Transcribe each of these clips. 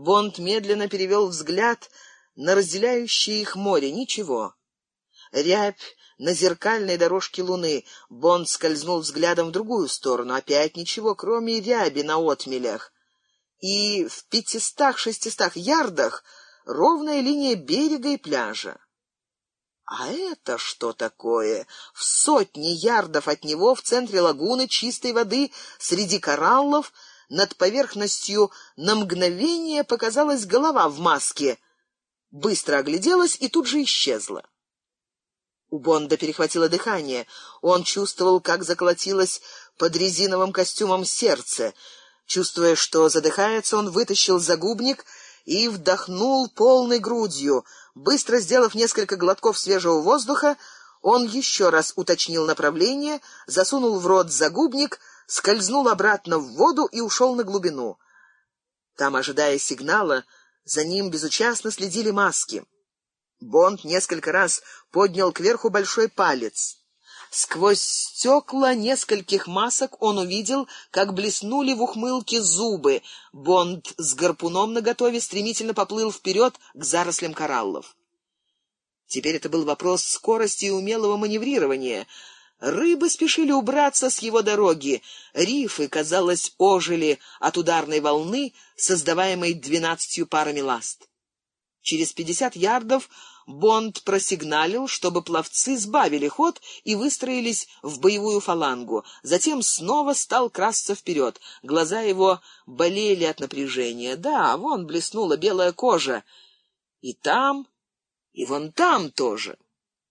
Бонд медленно перевел взгляд на разделяющее их море. Ничего. Рябь на зеркальной дорожке луны. Бонд скользнул взглядом в другую сторону. Опять ничего, кроме ряби на отмелях. И в пятистах-шестистах ярдах ровная линия берега и пляжа. А это что такое? В сотни ярдов от него, в центре лагуны чистой воды, среди кораллов, над поверхностью на мгновение показалась голова в маске. Быстро огляделась и тут же исчезла. У Бонда перехватило дыхание. Он чувствовал, как заколотилось под резиновым костюмом сердце. Чувствуя, что задыхается, он вытащил загубник и вдохнул полной грудью. Быстро сделав несколько глотков свежего воздуха, он еще раз уточнил направление, засунул в рот загубник, скользнул обратно в воду и ушел на глубину. Там, ожидая сигнала, за ним безучастно следили маски. Бонд несколько раз поднял кверху большой палец. Сквозь стекла нескольких масок он увидел, как блеснули в ухмылке зубы. Бонд с гарпуном наготове стремительно поплыл вперед к зарослям кораллов. Теперь это был вопрос скорости и умелого маневрирования. Рыбы спешили убраться с его дороги. Рифы, казалось, ожили от ударной волны, создаваемой двенадцатью парами ласт. Через пятьдесят ярдов Бонд просигналил, чтобы пловцы сбавили ход и выстроились в боевую фалангу. Затем снова стал красться вперед. Глаза его болели от напряжения. Да, вон блеснула белая кожа. И там, и вон там тоже.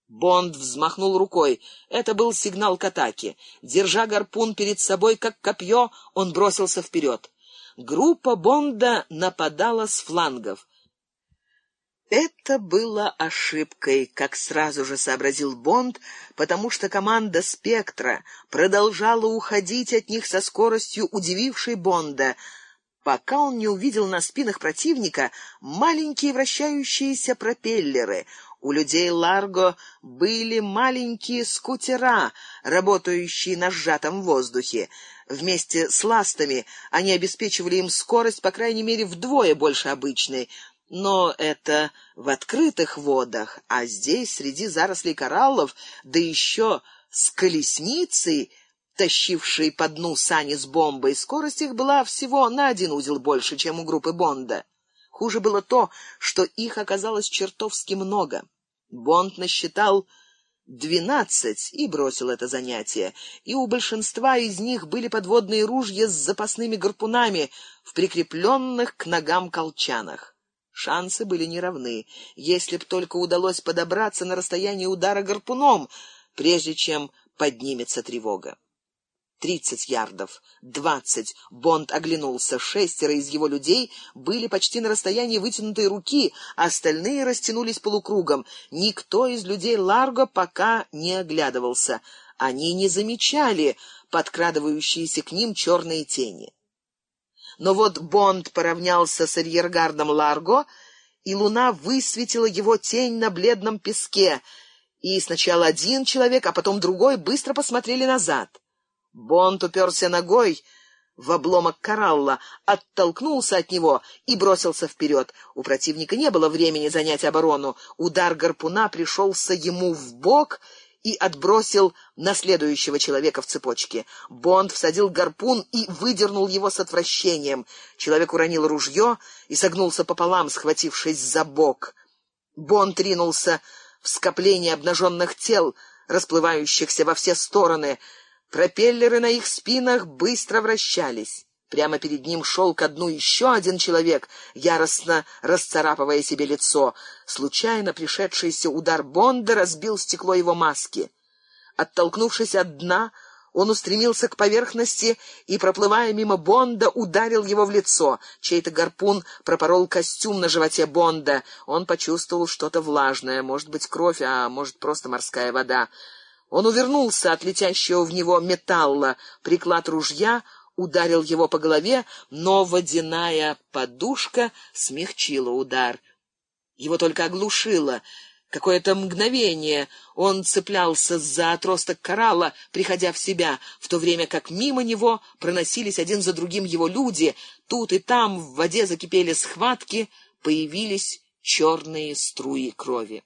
Бонд взмахнул рукой. Это был сигнал к атаке. Держа гарпун перед собой, как копье, он бросился вперед. Группа Бонда нападала с флангов. Это было ошибкой, как сразу же сообразил Бонд, потому что команда «Спектра» продолжала уходить от них со скоростью, удивившей Бонда, пока он не увидел на спинах противника маленькие вращающиеся пропеллеры. У людей Ларго были маленькие скутера, работающие на сжатом воздухе. Вместе с ластами они обеспечивали им скорость, по крайней мере, вдвое больше обычной — но это в открытых водах, а здесь, среди зарослей кораллов, да еще с колесницей, тащившей по дну сани с бомбой, скорость их была всего на один узел больше, чем у группы Бонда. Хуже было то, что их оказалось чертовски много. Бонд насчитал двенадцать и бросил это занятие, и у большинства из них были подводные ружья с запасными гарпунами в прикрепленных к ногам колчанах. Шансы были неравны, если б только удалось подобраться на расстояние удара гарпуном, прежде чем поднимется тревога. Тридцать ярдов, двадцать. Бонд оглянулся. Шестеро из его людей были почти на расстоянии вытянутой руки, остальные растянулись полукругом. Никто из людей Ларго пока не оглядывался. Они не замечали подкрадывающиеся к ним черные тени. Но вот Бонд поравнялся с арьергардом Ларго, и луна высветила его тень на бледном песке, и сначала один человек, а потом другой быстро посмотрели назад. Бонд уперся ногой в обломок коралла, оттолкнулся от него и бросился вперед. У противника не было времени занять оборону. Удар гарпуна пришелся ему в бок, и отбросил на следующего человека в цепочке. Бонд всадил гарпун и выдернул его с отвращением. Человек уронил ружье и согнулся пополам, схватившись за бок. Бонд ринулся в скопление обнаженных тел, расплывающихся во все стороны. Пропеллеры на их спинах быстро вращались. Прямо перед ним шел ко дну еще один человек, яростно расцарапывая себе лицо. Случайно пришедшийся удар Бонда разбил стекло его маски. Оттолкнувшись от дна, он устремился к поверхности и, проплывая мимо Бонда, ударил его в лицо. Чей-то гарпун пропорол костюм на животе Бонда. Он почувствовал что-то влажное, может быть, кровь, а может, просто морская вода. Он увернулся от летящего в него металла. Приклад ружья ударил его по голове, но водяная подушка смягчила удар. Его только оглушило. Какое-то мгновение он цеплялся за отросток коралла, приходя в себя, в то время как мимо него проносились один за другим его люди. Тут и там в воде закипели схватки, появились черные струи крови.